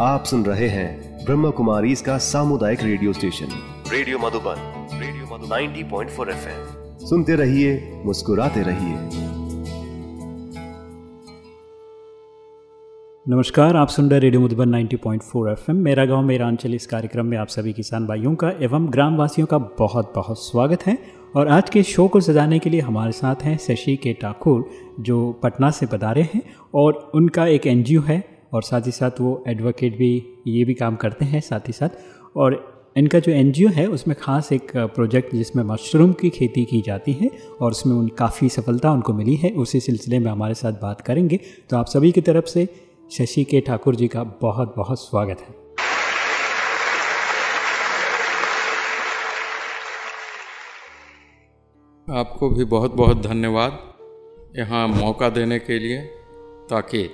आप सुन रहे हैं ब्रह्म कुमारी इसका सामुदायिक radio station. Radio Madhuban radio Madhuban. 90.4 FM. सुनते रहिए मुस्कुराते रहिए। नमस्कार आप सुन रहे रेडियो मधुबन 90.4 एफएम। मेरा गाँव मेरा अंचल इस कार्यक्रम में आप सभी किसान भाइयों का एवं ग्रामवासियों का बहुत बहुत स्वागत है। और आज के शो को सजाने के लिए हमारे साथ हैं शशि के ठाकुर जो पटना से पधारे हैं। और उनका एक एनजीओ है और साथ ही साथ वो एडवोकेट भी ये भी काम करते हैं साथ ही साथ। और इनका जो एनजीओ है, उसमें ख़ास एक प्रोजेक्ट जिसमें मशरूम की खेती की जाती है और उसमें उन काफ़ी सफलता उनको मिली है, उसी सिलसिले में हमारे साथ बात करेंगे। तो आप सभी की तरफ़ से शशि के ठाकुर जी का बहुत बहुत स्वागत है। आपको भी बहुत बहुत धन्यवाद। यहाँ मौका देने के लिए ताकि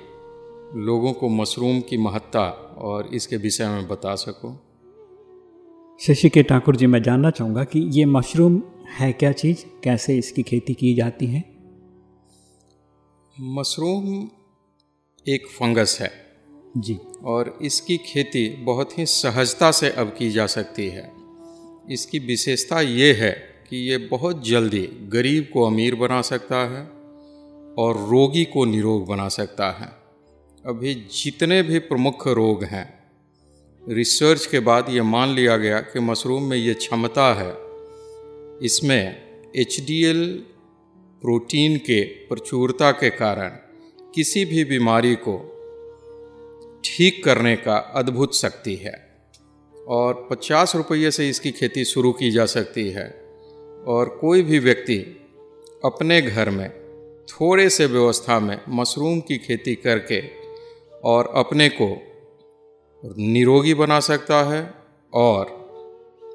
लोगों को मशरूम की महत्ता और इसके विषय में बता सकूँ। शशि के ठाकुर जी मैं जानना चाहूँगा कि ये मशरूम है क्या चीज़? कैसे इसकी खेती की जाती है? मशरूम एक फंगस है। जी। और इसकी खेती बहुत ही सहजता से अब की जा सकती है। इसकी विशेषता ये है कि ये बहुत जल्दी गरीब को अमीर बना सकता है और रोगी को निरोग बना सकता है। अभी जितने भी प्रमुख रोग हैं रिसर्च के बाद ये मान लिया गया कि मशरूम में ये क्षमता है। इसमें एचडीएल प्रोटीन के प्रचुरता के कारण किसी भी बीमारी को ठीक करने का अद्भुत शक्ति है और पचास रुपये से इसकी खेती शुरू की जा सकती है और कोई भी व्यक्ति अपने घर में थोड़े से व्यवस्था में मशरूम की खेती करके और अपने को निरोगी बना सकता है और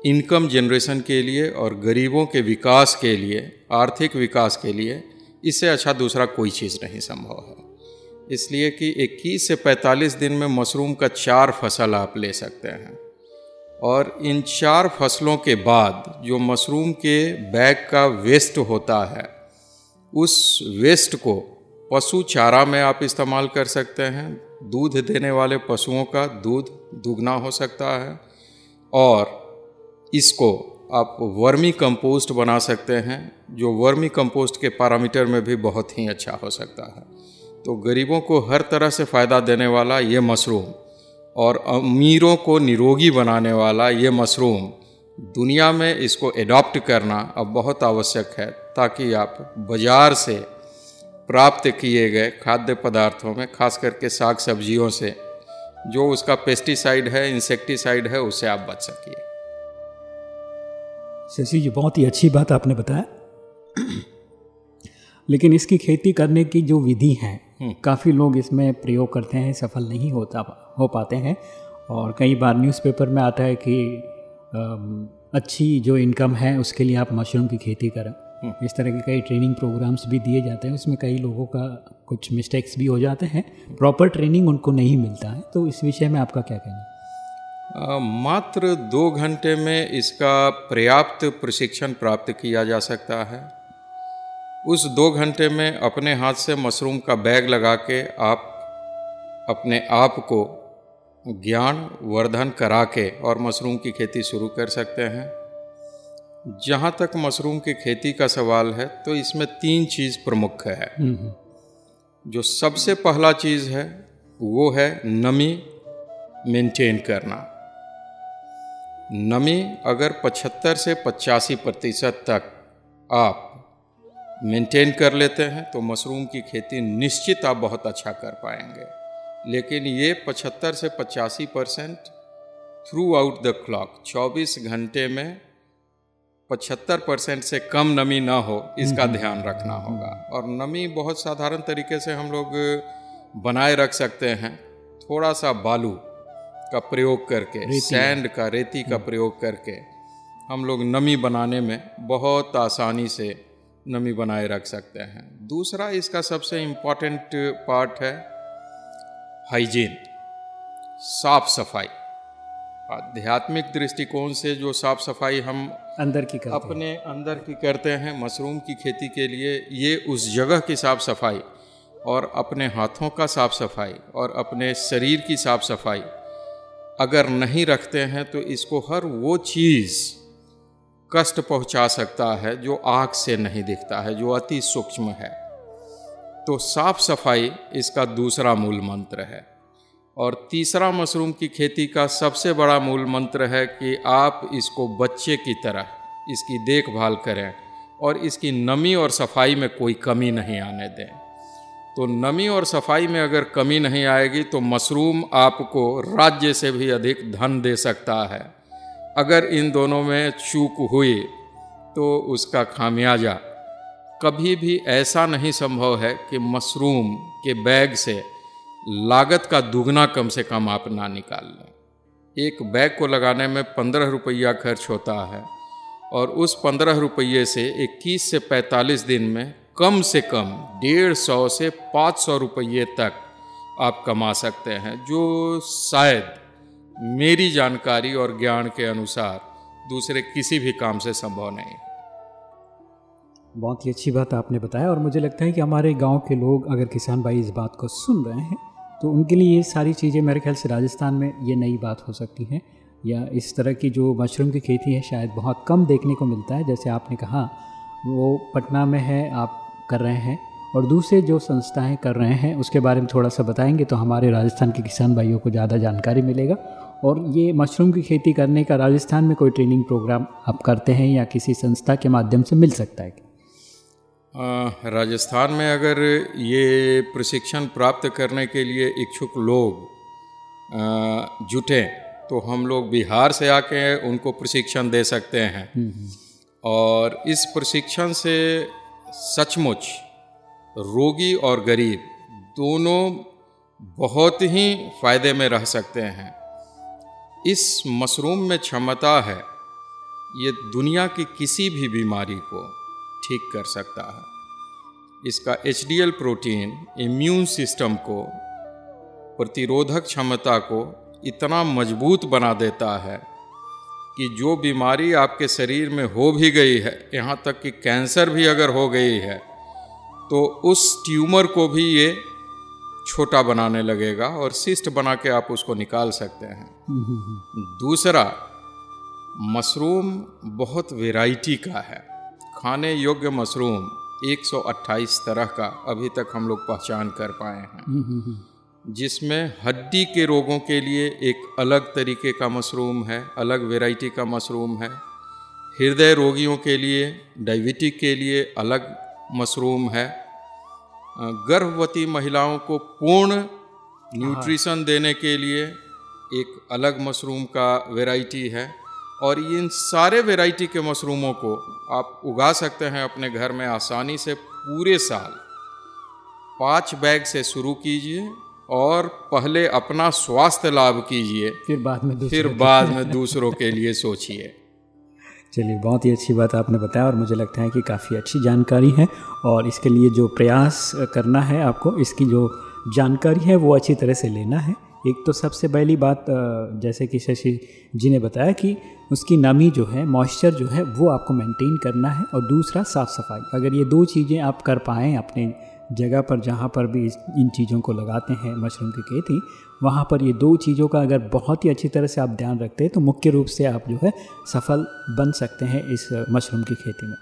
इनकम जनरेशन के लिए और गरीबों के विकास के लिए, आर्थिक विकास के लिए इससे अच्छा दूसरा कोई चीज़ नहीं संभव है। इसलिए कि 21 से 45 दिन में मशरूम का चार फ़सल आप ले सकते हैं और इन चार फ़सलों के बाद जो मशरूम के बैग का वेस्ट होता है, उस वेस्ट को पशु चारा में आप इस्तेमाल कर सकते हैं। दूध देने वाले पशुओं का दूध दुगना हो सकता है और इसको आप वर्मी कंपोस्ट बना सकते हैं, जो वर्मी कंपोस्ट के पैरामीटर में भी बहुत ही अच्छा हो सकता है। तो गरीबों को हर तरह से फ़ायदा देने वाला ये मशरूम और अमीरों को निरोगी बनाने वाला ये मशरूम दुनिया में इसको एडॉप्ट करना अब बहुत आवश्यक है, ताकि आप बाज़ार से प्राप्त किए गए खाद्य पदार्थों में खास करके साग सब्जियों से जो उसका पेस्टिसाइड है इंसेक्टिसाइड है उससे आप बच सकिए शशि जी बहुत ही अच्छी बात आपने बताया लेकिन इसकी खेती करने की जो विधि है हम्म। काफ़ी लोग इसमें प्रयोग करते हैं सफल नहीं होता हो पाते हैं और कई बार न्यूज़पेपर में आता है कि अच्छी जो इनकम है उसके लिए आप मशरूम की खेती करें। इस तरह के कई ट्रेनिंग प्रोग्राम्स भी दिए जाते हैं। उसमें कई लोगों का कुछ मिस्टेक्स भी हो जाते हैं। प्रॉपर ट्रेनिंग उनको नहीं मिलता है। तो इस विषय में आपका क्या कहना है? मात्र दो घंटे में इसका पर्याप्त प्रशिक्षण प्राप्त किया जा सकता है। उस दो घंटे में अपने हाथ से मशरूम का बैग लगा के आप अपने आप को ज्ञान, वर्धन करा के और मशरूम की खेती शुरू कर सकते हैं। जहाँ तक मशरूम की खेती का सवाल है तो इसमें तीन चीज़ प्रमुख है। जो सबसे पहला चीज़ है वो है नमी मेंटेन करना। नमी अगर 75 से पचासी प्रतिशत तक आप मेंटेन कर लेते हैं तो मशरूम की खेती निश्चित आप बहुत अच्छा कर पाएँगे। लेकिन ये 75 से पचासी percent throughout the clock 24 घंटे में पचहत्तर परसेंट से कम नमी ना हो इसका। ध्यान रखना होगा। और नमी बहुत साधारण तरीके से हम लोग बनाए रख सकते हैं। थोड़ा सा बालू का प्रयोग करके सैंड का रेती का हम्म। प्रयोग करके हम लोग नमी बनाने में बहुत आसानी से नमी बनाए रख सकते हैं। दूसरा इसका सबसे इंपॉर्टेंट पार्ट है हाइजीन साफ़ सफ़ाई। आध्यात्मिक दृष्टिकोण से जो साफ़ सफ़ाई हम अंदर की करते अपने हैं। अंदर की करते हैं, मशरूम की खेती के लिए ये उस जगह की साफ़ सफ़ाई और अपने हाथों का साफ़ सफ़ाई और अपने शरीर की साफ़ सफ़ाई। अगर नहीं रखते हैं तो इसको हर वो चीज़ कष्ट पहुँचा सकता है जो आँख से नहीं दिखता है, जो अति सूक्ष्म है। तो साफ़ सफ़ाई इसका दूसरा मूल मंत्र है। और तीसरा मशरूम की खेती का सबसे बड़ा मूल मंत्र है कि आप इसको बच्चे की तरह, इसकी देखभाल करें और इसकी नमी और सफ़ाई में कोई कमी नहीं आने दें। तो नमी और सफ़ाई में अगर कमी नहीं आएगी तो मशरूम आपको राज्य से भी अधिक धन दे सकता है। अगर इन दोनों में चूक हुई तो उसका खामियाजा। कभी भी ऐसा नहीं संभव है कि मशरूम के बैग से लागत का दुगना कम से कम आप ना निकाल लें। एक बैग को लगाने में पंद्रह रुपया खर्च होता है और उस पंद्रह रुपये से इक्कीस से पैंतालीस दिन में कम से कम डेढ़ सौ से पाँच सौ रुपये तक आप कमा सकते हैं, जो शायद मेरी जानकारी और ज्ञान के अनुसार दूसरे किसी भी काम से संभव नहीं बहुत ही अच्छी बात आपने बताया और मुझे लगता है कि हमारे गाँव के लोग अगर किसान भाई इस बात को सुन रहे हैं तो उनके लिए ये सारी चीज़ें मेरे ख्याल से राजस्थान में ये नई बात हो सकती है। या इस तरह की जो मशरूम की खेती है, शायद बहुत कम देखने को मिलता है, जैसे आपने कहा, वो पटना में है, आप कर रहे हैं, और दूसरे जो संस्थाएँ कर रहे हैं, उसके बारे में थोड़ा सा बताएँगे तो हमारे राजस्थान के किसान भाइयों को ज़्यादा जानकारी मिलेगा। और ये मशरूम की खेती करने का राजस्थान में कोई ट्रेनिंग प्रोग्राम आप करते हैं या किसी संस्था के माध्यम से मिल सकता है? राजस्थान में अगर ये प्रशिक्षण प्राप्त करने के लिए इच्छुक लोग जुटें तो हम लोग बिहार से आके उनको प्रशिक्षण दे सकते हैं। और इस प्रशिक्षण से सचमुच रोगी और गरीब दोनों बहुत ही फ़ायदे में रह सकते हैं इस मशरूम में क्षमता है ये दुनिया की किसी भी बीमारी को ठीक कर सकता है। इसका एचडीएल प्रोटीन इम्यून सिस्टम को प्रतिरोधक क्षमता को इतना मज़बूत बना देता है कि जो बीमारी आपके शरीर में हो भी गई है यहाँ तक कि कैंसर भी अगर हो गई है तो उस ट्यूमर को भी ये छोटा बनाने लगेगा और सिस्ट बना के आप उसको निकाल सकते हैं। दूसरा मशरूम बहुत वैरायटी का है। खाने योग्य मशरूम 128 तरह का अभी तक हम लोग पहचान कर पाए हैं। जिसमें हड्डी के रोगों के लिए एक अलग तरीके का मशरूम है अलग वैरायटी का मशरूम है। हृदय रोगियों के लिए डायबिटिक के लिए अलग मशरूम है। गर्भवती महिलाओं को पूर्ण न्यूट्रिशन देने के लिए एक अलग मशरूम का वैरायटी है। और इन सारे वैरायटी के मशरूमों को आप उगा सकते हैं अपने घर में आसानी से पूरे साल। पाँच बैग से शुरू कीजिए और पहले अपना स्वास्थ्य लाभ कीजिए। फिर बाद में फिर बाद में दूसरों के लिए सोचिए। चलिए बहुत ही अच्छी बात आपने बताया और मुझे लगता है कि काफ़ी अच्छी जानकारी है और इसके लिए जो प्रयास करना है आपको इसकी जो जानकारी है वो अच्छी तरह से लेना है। एक तो सबसे पहली बात जैसे कि शशि जी ने बताया कि उसकी नमी जो है मॉइस्चर जो है, वो आपको मेंटेन करना है और दूसरा साफ़ सफ़ाई अगर ये दो चीज़ें आप कर पाएँ अपने जगह पर, जहाँ पर भी इन चीज़ों को लगाते हैं मशरूम की खेती, वहाँ पर ये दो चीज़ों का अगर बहुत ही अच्छी तरह से आप ध्यान रखते हैं तो मुख्य रूप से आप जो है सफल बन सकते हैं इस मशरूम की खेती में।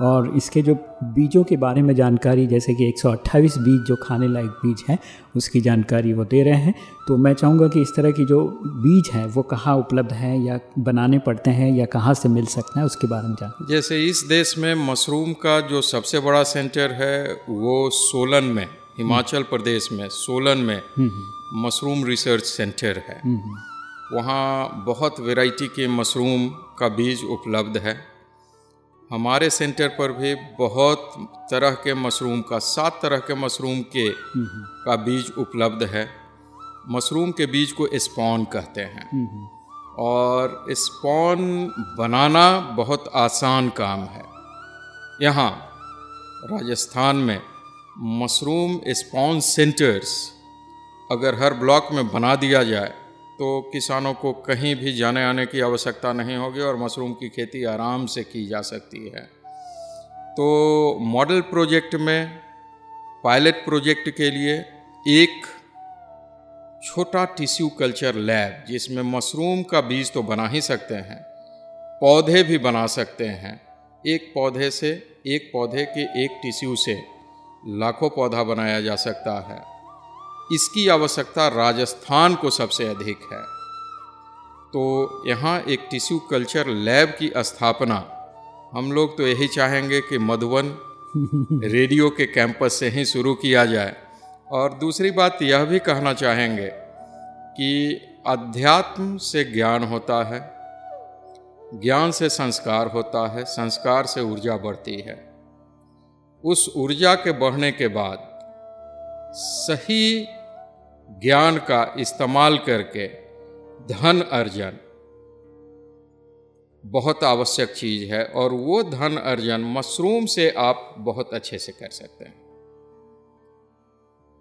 और इसके जो बीजों के बारे में जानकारी जैसे कि 128 बीज जो खाने लायक बीज हैं उसकी जानकारी वो दे रहे हैं। तो मैं चाहूँगा कि इस तरह की जो बीज हैं वो कहाँ उपलब्ध हैं या बनाने पड़ते हैं या कहाँ से मिल सकते हैं उसके बारे में जान जैसे इस देश में मशरूम का जो सबसे बड़ा सेंटर है वो सोलन में हिमाचल प्रदेश में सोलन में हम्म, हम्म। मशरूम रिसर्च सेंटर है। हम्म, वहाँ बहुत वेराइटी के मशरूम का बीज उपलब्ध है। हमारे सेंटर पर भी बहुत तरह के मशरूम का, सात तरह के मशरूम के का बीज उपलब्ध है। मशरूम के बीज को स्पॉन कहते हैं। और स्पॉन बनाना बहुत आसान काम है। यहाँ राजस्थान में मशरूम स्पॉन सेंटर्स अगर हर ब्लॉक में बना दिया जाए तो किसानों को कहीं भी जाने आने की आवश्यकता नहीं होगी और मशरूम की खेती आराम से की जा सकती है। तो मॉडल प्रोजेक्ट में, पायलट प्रोजेक्ट के लिए एक छोटा टिश्यू कल्चर लैब, जिसमें मशरूम का बीज तो बना ही सकते हैं, पौधे भी बना सकते हैं। एक पौधे से, एक पौधे के एक टिश्यू से लाखों पौधा बनाया जा सकता है। इसकी आवश्यकता राजस्थान को सबसे अधिक है। तो यहाँ एक टिश्यू कल्चर लैब की स्थापना। हम लोग तो यही चाहेंगे कि मधुबन रेडियो के कैंपस से ही शुरू किया जाए। और दूसरी बात यह भी कहना चाहेंगे कि अध्यात्म से ज्ञान होता है ज्ञान से संस्कार होता है संस्कार से ऊर्जा बढ़ती है। उस ऊर्जा के बढ़ने के बाद सही ज्ञान का इस्तेमाल करके धन अर्जन। बहुत आवश्यक चीज़ है और वो धन अर्जन मशरूम से आप बहुत अच्छे से कर सकते हैं।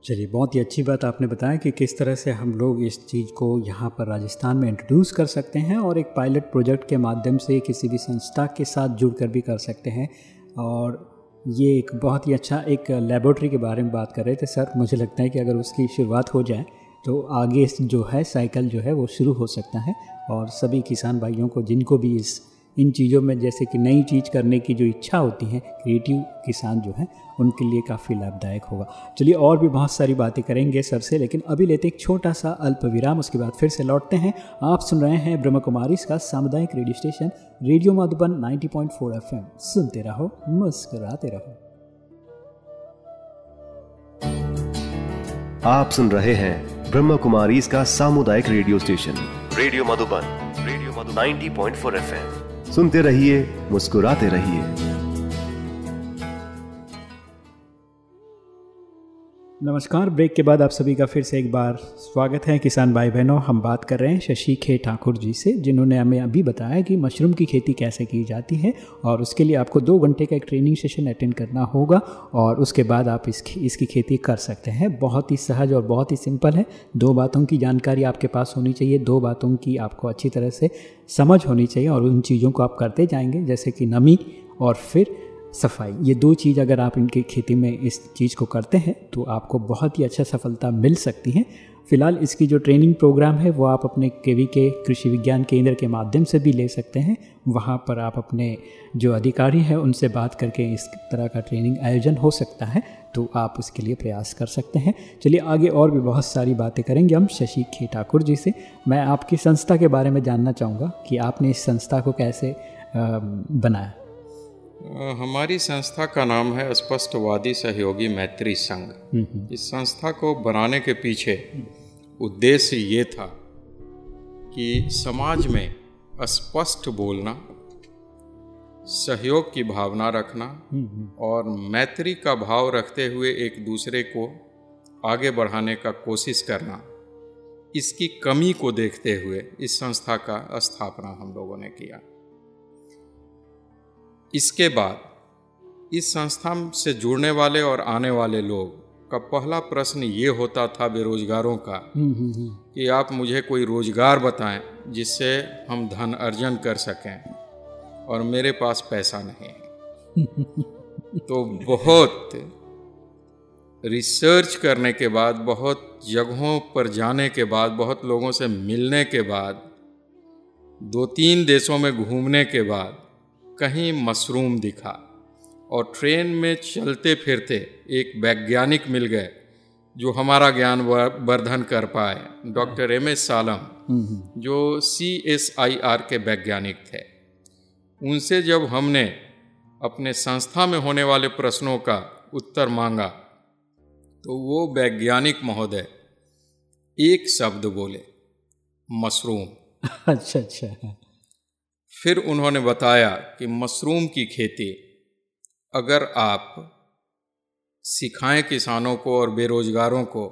चलिए, बहुत ही अच्छी बात आपने बताया कि किस तरह से हम लोग इस चीज़ को यहाँ पर राजस्थान में इंट्रोड्यूस कर सकते हैं और एक पायलट प्रोजेक्ट के माध्यम से किसी भी संस्था के साथ जुड़कर भी कर सकते हैं। और ये एक बहुत ही अच्छा एक लेबोरेटरी के बारे में बात कर रहे थे, सर। मुझे लगता है कि अगर उसकी शुरुआत हो जाए तो आगे जो है साइकिल जो है, वो शुरू हो सकता है। और सभी किसान भाइयों को, जिनको भी इस इन चीज़ों में जैसे कि नई चीज़ करने की जो इच्छा होती है क्रिएटिव किसान जो है, उनके लिए काफ़ी लाभदायक होगा। चलिए और भी बहुत सारी बातें करेंगे सर से, लेकिन अभी लेते एक छोटा सा अल्प विराम उसके बाद फिर से लौटते हैं। आप सुन रहे हैं ब्रह्म कुमारी का सामुदायिक radio station, radio Madhuban 90.4 FM. सुनते रहो, मुस्कराते रहो। आप सुन रहे हैं ब्रह्म कुमारी इसका सामुदायिक radio station, radio Madhuban radio Madhuban 90.4 FM. सुनते रहिए मुस्कुराते रहिए। नमस्कार, ब्रेक के बाद आप सभी का फिर से एक बार स्वागत है किसान भाई बहनों हम बात कर रहे हैं शशि खे ठाकुर जी से, जिन्होंने हमें अभी बताया कि मशरूम की खेती कैसे की जाती है और उसके लिए आपको दो घंटे का एक ट्रेनिंग सेशन अटेंड करना होगा और उसके बाद आप इस इसकी खेती कर सकते हैं। बहुत ही सहज और बहुत ही सिंपल है। दो बातों की जानकारी आपके पास होनी चाहिए, दो बातों की आपको अच्छी तरह से समझ होनी चाहिए और उन चीज़ों को आप करते जाएँगे, जैसे कि नमी और फिर सफ़ाई। ये दो चीज़ अगर आप इनकी खेती में इस चीज़ को करते हैं तो आपको बहुत ही अच्छा सफलता मिल सकती है। फ़िलहाल इसकी जो ट्रेनिंग प्रोग्राम है, वो आप अपने केवी के कृषि विज्ञान केंद्र के माध्यम से भी ले सकते हैं। वहाँ पर आप अपने जो अधिकारी हैं, उनसे बात करके इस तरह का ट्रेनिंग आयोजन हो सकता है तो आप उसके लिए प्रयास कर सकते हैं। चलिए, आगे और भी बहुत सारी बातें करेंगे हम, शशि खे ठाकुर जी से। मैं आपकी संस्था के बारे में जानना चाहूँगा कि आपने इस संस्था को कैसे बनाया। हमारी संस्था का नाम है स्पष्टवादी सहयोगी मैत्री संघ। इस संस्था को बनाने के पीछे उद्देश्य ये था कि समाज में स्पष्ट बोलना सहयोग की भावना रखना और मैत्री का भाव रखते हुए एक दूसरे को आगे बढ़ाने का कोशिश करना इसकी कमी को देखते हुए इस संस्था का स्थापना हम लोगों ने किया। इसके बाद इस संस्था से जुड़ने वाले और आने वाले लोग का पहला प्रश्न ये होता था बेरोजगारों का हम्म, हम्म, हम्म। कि आप मुझे कोई रोज़गार बताएँ जिससे हम धन अर्जन कर सकें और मेरे पास पैसा नहीं है तो बहुत रिसर्च करने के बाद बहुत जगहों पर जाने के बाद बहुत लोगों से मिलने के बाद दो तीन देशों में घूमने के बाद कहीं मशरूम दिखा और ट्रेन में चलते फिरते एक वैज्ञानिक मिल गए जो हमारा ज्ञान वर्धन कर पाए, डॉक्टर एम एस सालम, जो सी एस आई आर के वैज्ञानिक थे। उनसे जब हमने अपने संस्था में होने वाले प्रश्नों का उत्तर मांगा तो वो वैज्ञानिक महोदय एक शब्द बोले, मशरूम। अच्छा अच्छा। फिर उन्होंने बताया कि मशरूम की खेती, अगर आप सिखाएँ किसानों को और बेरोजगारों को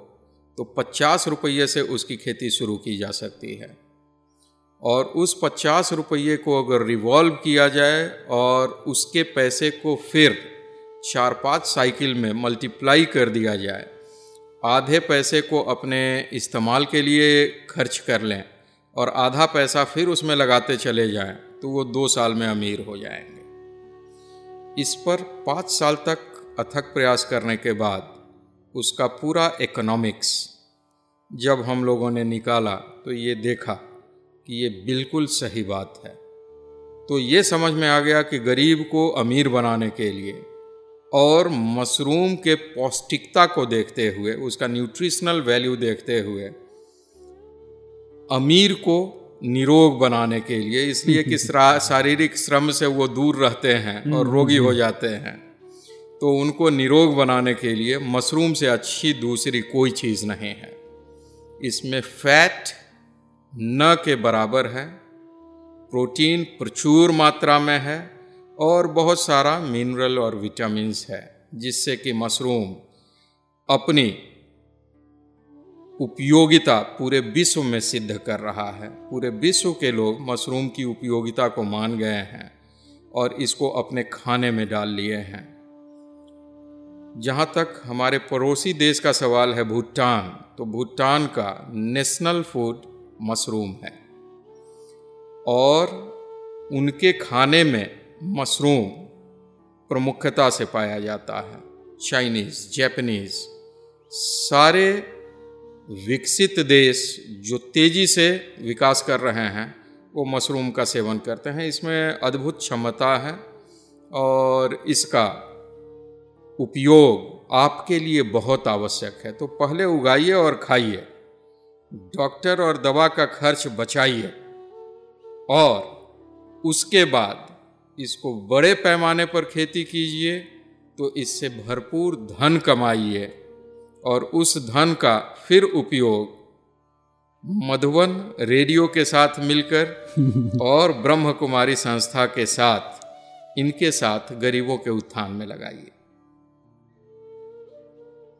तो पचास रुपये से उसकी खेती शुरू की जा सकती है। और उस पचास रुपये को अगर रिवॉल्व किया जाए और उसके पैसे को फिर चार पाँच साइकिल में मल्टीप्लाई कर दिया जाए, आधे पैसे को अपने इस्तेमाल के लिए खर्च कर लें और आधा पैसा फिर उसमें लगाते चले जाएँ तो वो दो साल में अमीर हो जाएँगे। इस पर पाँच साल तक अथक प्रयास करने के बाद उसका पूरा इकोनॉमिक्स जब हम लोगों ने निकाला तो ये देखा कि ये बिल्कुल सही बात है। तो ये समझ में आ गया कि गरीब को अमीर बनाने के लिए और मशरूम के पौष्टिकता को देखते हुए, उसका न्यूट्रिशनल वैल्यू देखते हुए, अमीर को निरोग बनाने के लिए इसलिए कि शारीरिक श्रम से वो दूर रहते हैं और रोगी हो जाते हैं। तो उनको निरोग बनाने के लिए मशरूम से अच्छी दूसरी कोई चीज़ नहीं है। इसमें फैट न के बराबर है प्रोटीन प्रचुर मात्रा में है और बहुत सारा मिनरल और विटामिन्स है जिससे कि मशरूम अपनी उपयोगिता पूरे विश्व में सिद्ध कर रहा है। पूरे विश्व के लोग मशरूम की उपयोगिता को मान गए हैं और इसको अपने खाने में डाल लिए हैं। जहाँ तक हमारे पड़ोसी देश का सवाल है भूटान तो भूटान का नेशनल फ़ूड मशरूम है। और उनके खाने में मशरूम प्रमुखता से पाया जाता है। चाइनीज़, जैपनीज़, सारे विकसित देश जो तेज़ी से विकास कर रहे हैं, वो मशरूम का सेवन करते हैं। इसमें अद्भुत क्षमता है और इसका उपयोग आपके लिए बहुत आवश्यक है। तो पहले उगाइए और खाइए। डॉक्टर और दवा का खर्च बचाइए और उसके बाद इसको बड़े पैमाने पर खेती कीजिए तो इससे भरपूर धन कमाइए। और उस धन का फिर उपयोग मधुबन रेडियो के साथ मिलकर और ब्रह्म कुमारी संस्था के साथ इनके साथ गरीबों के उत्थान में लगाइए।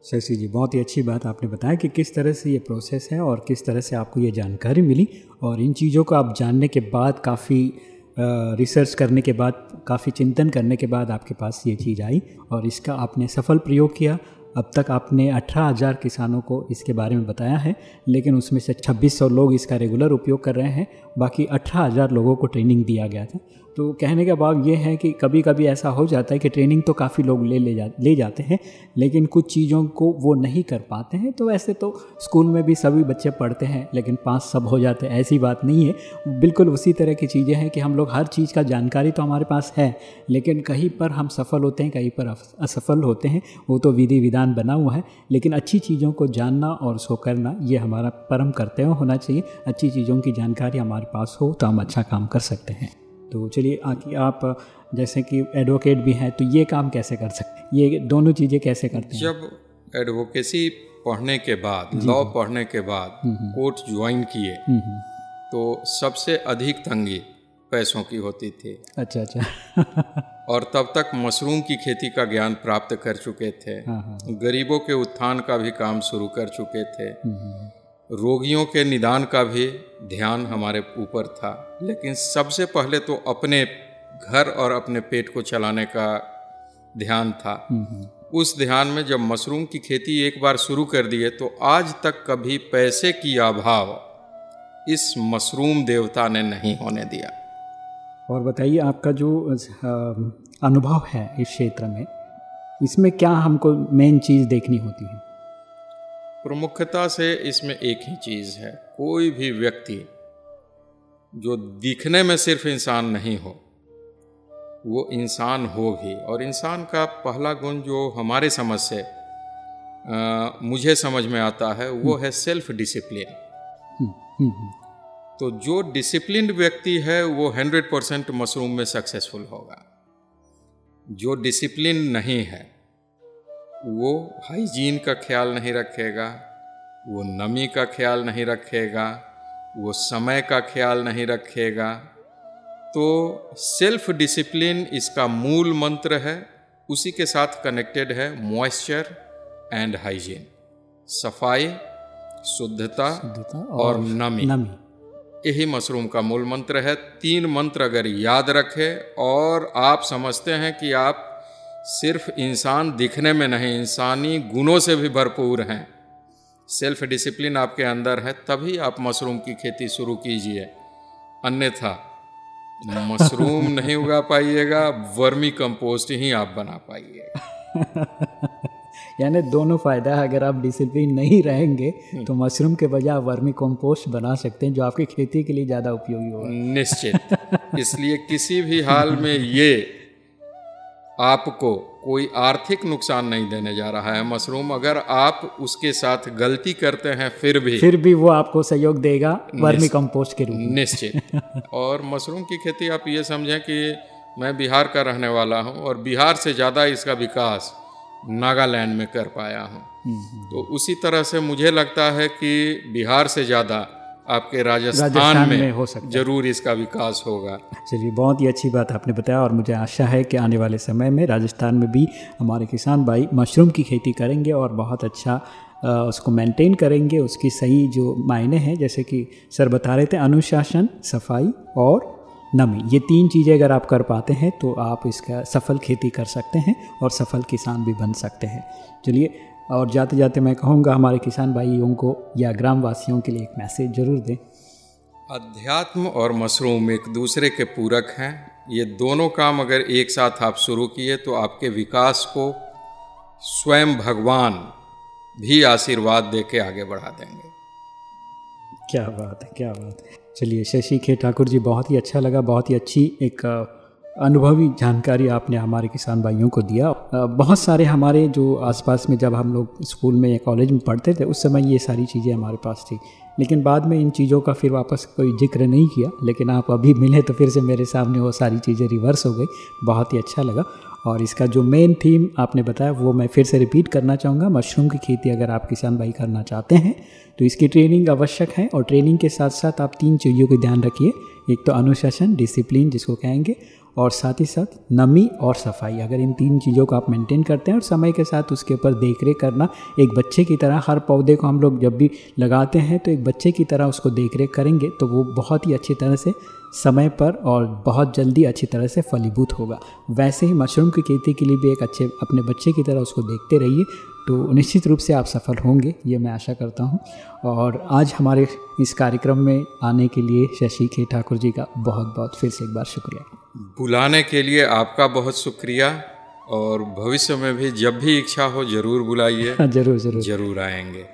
शशि जी बहुत ही अच्छी बात आपने बताया कि किस तरह से ये प्रोसेस है और किस तरह से आपको ये जानकारी मिली और इन चीज़ों को आप जानने के बाद काफ़ी रिसर्च करने के बाद काफ़ी चिंतन करने के बाद आपके पास ये चीज़ आई और इसका आपने सफल प्रयोग किया। अब तक आपने अठारह हज़ार किसानों को इसके बारे में बताया है, लेकिन उसमें से छब्बीस सौ लोग इसका रेगुलर उपयोग कर रहे हैं, बाकी अठारह हज़ार लोगों को ट्रेनिंग दिया गया था। तो कहने का भाव ये है कि कभी कभी ऐसा हो जाता है कि ट्रेनिंग तो काफ़ी लोग ले ले जा, ले जाते हैं, लेकिन कुछ चीज़ों को वो नहीं कर पाते हैं तो ऐसे तो स्कूल में भी सभी बच्चे पढ़ते हैं, लेकिन पास सब हो जाते हैं, ऐसी बात नहीं है। बिल्कुल उसी तरह की चीज़ें हैं कि हम लोग हर चीज़ का जानकारी तो हमारे पास है, लेकिन कहीं पर हम सफल होते हैं, कहीं पर असफल होते हैं, वो तो विधि विधान बना हुआ है, लेकिन अच्छी चीज़ों को जानना और उसको करना, ये हमारा परम कर्तव्य होना चाहिए। अच्छी चीज़ों की जानकारी हमारे पास हो तो हम अच्छा काम कर सकते हैं। तो चलिए आके आप जैसे कि एडवोकेट भी हैं तो ये काम कैसे कर सकते हैं? ये दोनों चीज़ें कैसे करते हैं? जब एडवोकेसी पढ़ने के बाद लॉ पढ़ने के बाद कोर्ट ज्वाइन किए तो सबसे अधिक तंगी पैसों की होती थी। अच्छा अच्छा। और तब तक मशरूम की खेती का ज्ञान प्राप्त कर चुके थे। हाँ, हाँ। गरीबों के उत्थान का भी काम शुरू कर चुके थे। रोगियों के निदान का भी ध्यान हमारे ऊपर था। लेकिन सबसे पहले तो अपने घर और अपने पेट को चलाने का ध्यान था। उस ध्यान में जब मशरूम की खेती एक बार शुरू कर दिए तो आज तक कभी पैसे की अभाव इस मशरूम देवता ने नहीं होने दिया। और बताइए आपका जो अनुभव है इस क्षेत्र में इसमें क्या हमको मेन चीज़ देखनी होती है? प्रमुखता से इसमें एक ही चीज़ है कोई भी व्यक्ति जो दिखने में सिर्फ़ इंसान नहीं हो वो इंसान हो भी और इंसान का पहला गुण जो हमारे समझ से आ, मुझे समझ में आता है वो है सेल्फ डिसिप्लिन। तो जो डिसिप्लिन व्यक्ति है वो हंड्रेड परसेंट मशरूम में सक्सेसफुल होगा जो डिसिप्लिन नहीं है वो हाइजीन का ख्याल नहीं रखेगा वो नमी का ख्याल नहीं रखेगा वो समय का ख्याल नहीं रखेगा। तो सेल्फ डिसिप्लिन इसका मूल मंत्र है उसी के साथ कनेक्टेड है मॉइस्चर एंड हाइजीन। सफ़ाई शुद्धता, और नमी, नमी। यही मशरूम का मूल मंत्र है। तीन मंत्र अगर याद रखें और आप समझते हैं कि आप सिर्फ़ इंसान दिखने में नहीं इंसानी गुणों से भी भरपूर हैं। सेल्फ डिसिप्लिन आपके अंदर है तभी आप मशरूम की खेती शुरू कीजिए। अन्यथा मशरूम नहीं उगा पाइएगा वर्मी कंपोस्ट ही आप बना पाइएगा यानी दोनों फ़ायदा है अगर आप डिसिप्लिन नहीं रहेंगे हम्म। तो मशरूम के बजाय वर्मी कंपोस्ट बना सकते हैं जो आपकी खेती के लिए ज़्यादा उपयोगी होगा। निश्चित। इसलिए किसी भी हाल में ये आपको कोई आर्थिक नुकसान नहीं देने जा रहा है मशरूम। अगर आप उसके साथ गलती करते हैं फिर भी। फिर भी वो आपको सहयोग देगा वर्मी कंपोस्ट के रूप में। निश्चित। और मशरूम की खेती आप ये समझें कि मैं बिहार का रहने वाला हूँ और बिहार से ज़्यादा इसका विकास नागालैंड में कर पाया हूँ। हम्म, तो उसी तरह से मुझे लगता है कि बिहार से ज़्यादा आपके राजस्थान, राजस्थान में में, हो सकता ज़रूर इसका विकास होगा। चलिए बहुत ही अच्छी बात आपने बताया और मुझे आशा है कि आने वाले समय में राजस्थान में भी हमारे किसान भाई मशरूम की खेती करेंगे और बहुत अच्छा उसको मेंटेन करेंगे। उसकी सही जो मायने हैं जैसे कि सर बता रहे थे अनुशासन सफ़ाई और नमी। ये तीन चीज़ें अगर आप कर पाते हैं तो आप इसका सफल खेती कर सकते हैं और सफल किसान भी बन सकते हैं। चलिए और जाते जाते मैं कहूँगा हमारे किसान भाइयों को या ग्रामवासियों के लिए एक मैसेज ज़रूर दें। अध्यात्म और मशरूम एक दूसरे के पूरक हैं। ये दोनों काम अगर एक साथ आप शुरू किए तो आपके विकास को स्वयं भगवान भी आशीर्वाद दे के आगे बढ़ा देंगे। क्या बात है क्या बात है। चलिए शशि खे ठाकुर जी बहुत ही अच्छा लगा बहुत ही अच्छी एक अनुभवी जानकारी आपने हमारे किसान भाइयों को दिया। बहुत सारे हमारे जो आसपास में जब हम लोग स्कूल में या कॉलेज में पढ़ते थे, उस समय ये सारी चीज़ें हमारे पास थी। लेकिन बाद में इन चीज़ों का फिर वापस कोई ज़िक्र नहीं किया, लेकिन आप अभी मिले तो फिर से मेरे सामने वो सारी चीज़ें रिवर्स हो गई। बहुत ही अच्छा लगा। और इसका जो मेन थीम आपने बताया, वो मैं फिर से रिपीट करना चाहूँगा। मशरूम की खेती अगर आप किसान भाई करना चाहते हैं तो इसकी ट्रेनिंग आवश्यक है। और ट्रेनिंग के साथ साथ आप तीन चीज़ों का ध्यान रखिए। एक तो अनुशासन डिसिप्लिन जिसको कहेंगे और साथ ही साथ नमी और सफ़ाई। अगर इन तीन चीज़ों को आप मेंटेन करते हैं और समय के साथ उसके ऊपर देख रेख करना, एक बच्चे की तरह हर पौधे को हम लोग जब भी लगाते हैं तो एक बच्चे की तरह उसको देख रेख करेंगे तो वो बहुत ही अच्छी तरह से समय पर और बहुत जल्दी अच्छी तरह से फलीभूत होगा। वैसे ही मशरूम की खेती के लिए भी एक अच्छे अपने बच्चे की तरह उसको देखते रहिए तो निश्चित रूप से आप सफल होंगे, ये मैं आशा करता हूँ। और आज हमारे इस कार्यक्रम में आने के लिए शशि के ठाकुर जी का बहुत बहुत फिर से एक बार शुक्रिया। बुलाने के लिए आपका बहुत शुक्रिया और भविष्य में भी जब भी इच्छा हो ज़रूर बुलाइए। हाँ ज़रूर ज़रूर। ज़रूर आएँगे।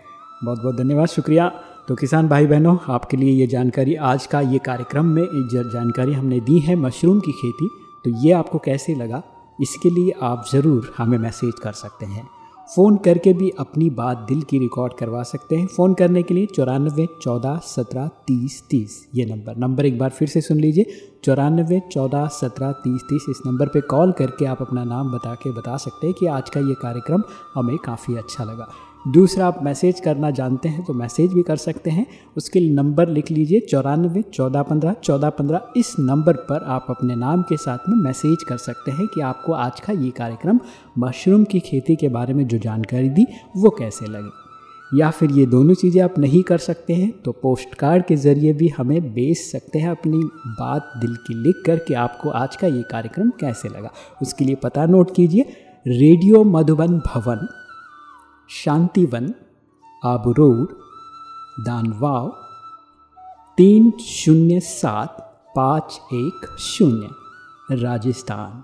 बहुत बहुत धन्यवाद शुक्रिया। तो किसान भाई बहनों आपके लिए ये जानकारी आज का ये कार्यक्रम में जानकारी हमने दी है मशरूम की खेती। तो ये आपको कैसे लगा इसके लिए आप ज़रूर हमें मैसेज कर सकते हैं। फ़ोन करके भी अपनी बात दिल की रिकॉर्ड करवा सकते हैं। फ़ोन करने के लिए चौरानबे चौदह, सत्रह, तीस तीस, ये नंबर नंबर एक बार फिर से सुन लीजिए। चौरानबे चौदह, सत्रह, तीस तीस, इस नंबर पे कॉल करके आप अपना नाम बता के बता सकते हैं कि आज का ये कार्यक्रम हमें काफ़ी अच्छा लगा। दूसरा आप मैसेज करना जानते हैं तो मैसेज भी कर सकते हैं। उसके लिए नंबर लिख लीजिए चौरानबे चौदह पंद्रह चौदह पंद्रह। इस नंबर पर आप अपने नाम के साथ में मैसेज कर सकते हैं कि आपको आज का ये कार्यक्रम मशरूम की खेती के बारे में जो जानकारी दी, वो कैसे लगे। या फिर ये दोनों चीज़ें आप नहीं कर सकते हैं तो पोस्ट कार्ड के ज़रिए भी हमें बेच सकते हैं अपनी बात दिल की लिख कर कि आपको आज का ये कार्यक्रम कैसे लगा। उसके लिए पता नोट कीजिए, रेडियो मधुबन भवन। शांतिवन आबू रोड दानवाव, तीन शून्य सात पाँच एक शून्य, राजस्थान।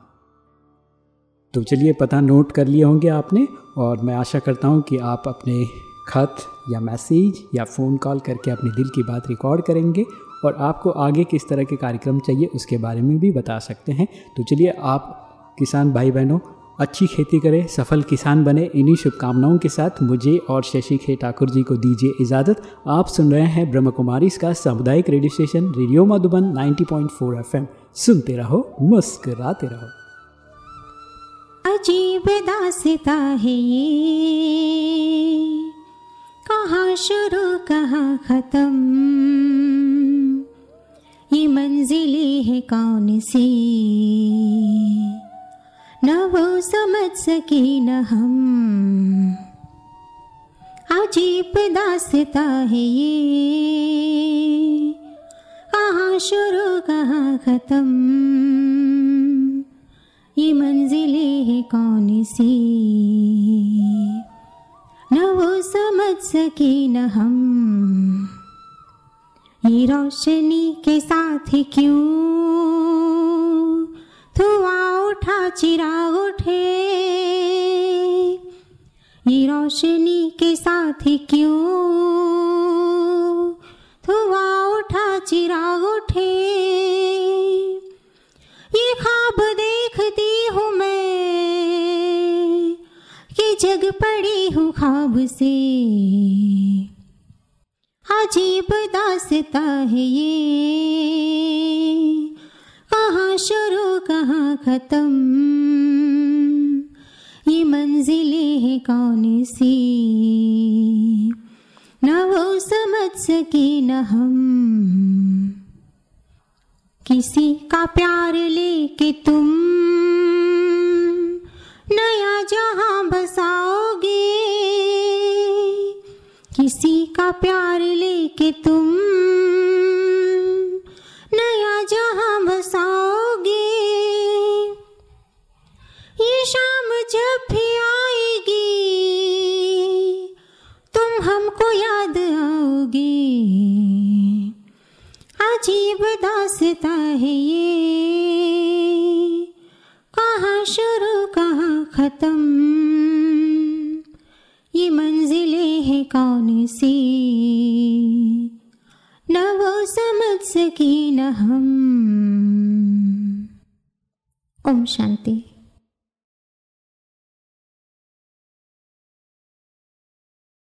तो चलिए पता नोट कर लिए होंगे आपने, और मैं आशा करता हूँ कि आप अपने खत या मैसेज या फ़ोन कॉल करके अपने दिल की बात रिकॉर्ड करेंगे, और आपको आगे किस तरह के कार्यक्रम चाहिए उसके बारे में भी बता सकते हैं। तो चलिए आप किसान भाई बहनों अच्छी खेती करें, सफल किसान बने। इन्हीं शुभकामनाओं के साथ मुझे और शशि खे ठाकुर जी को दीजिए इजाज़त। आप सुन रहे हैं ब्रह्म कुमारी इसका सामुदायिक radio station, radio Madhuban 90.4 FM. सुनते रहो, मुस्कुराते रहो। अजीब दासता है ये। कहाँ शुरू, कहाँ खत्म? ये मंजिलें है कौन सी? न वो समझ सके न हम। अजीब दासता है ये। कहाँ शुरू, कहाँ खत्म। ये मंजिलें है कौन सी? न वो समझ सके न हम। ये रोशनी के साथ क्यों? धुआँ उठा चिराग उठे। ये रोशनी के साथ क्यों धुआ उठा चिराग उठे? ये खाब देखती हूँ मैं कि जग पड़ी हूँ खाब से। अजीब दासता है ये। कहाँ शुरू, कहाँ खत्म? ये मंजिलें हैं कौन सी? न वो समझ सके न हम। किसी का प्यार लेके तुम नया जहाँ बसाओगे, किसी का प्यार लेके तुम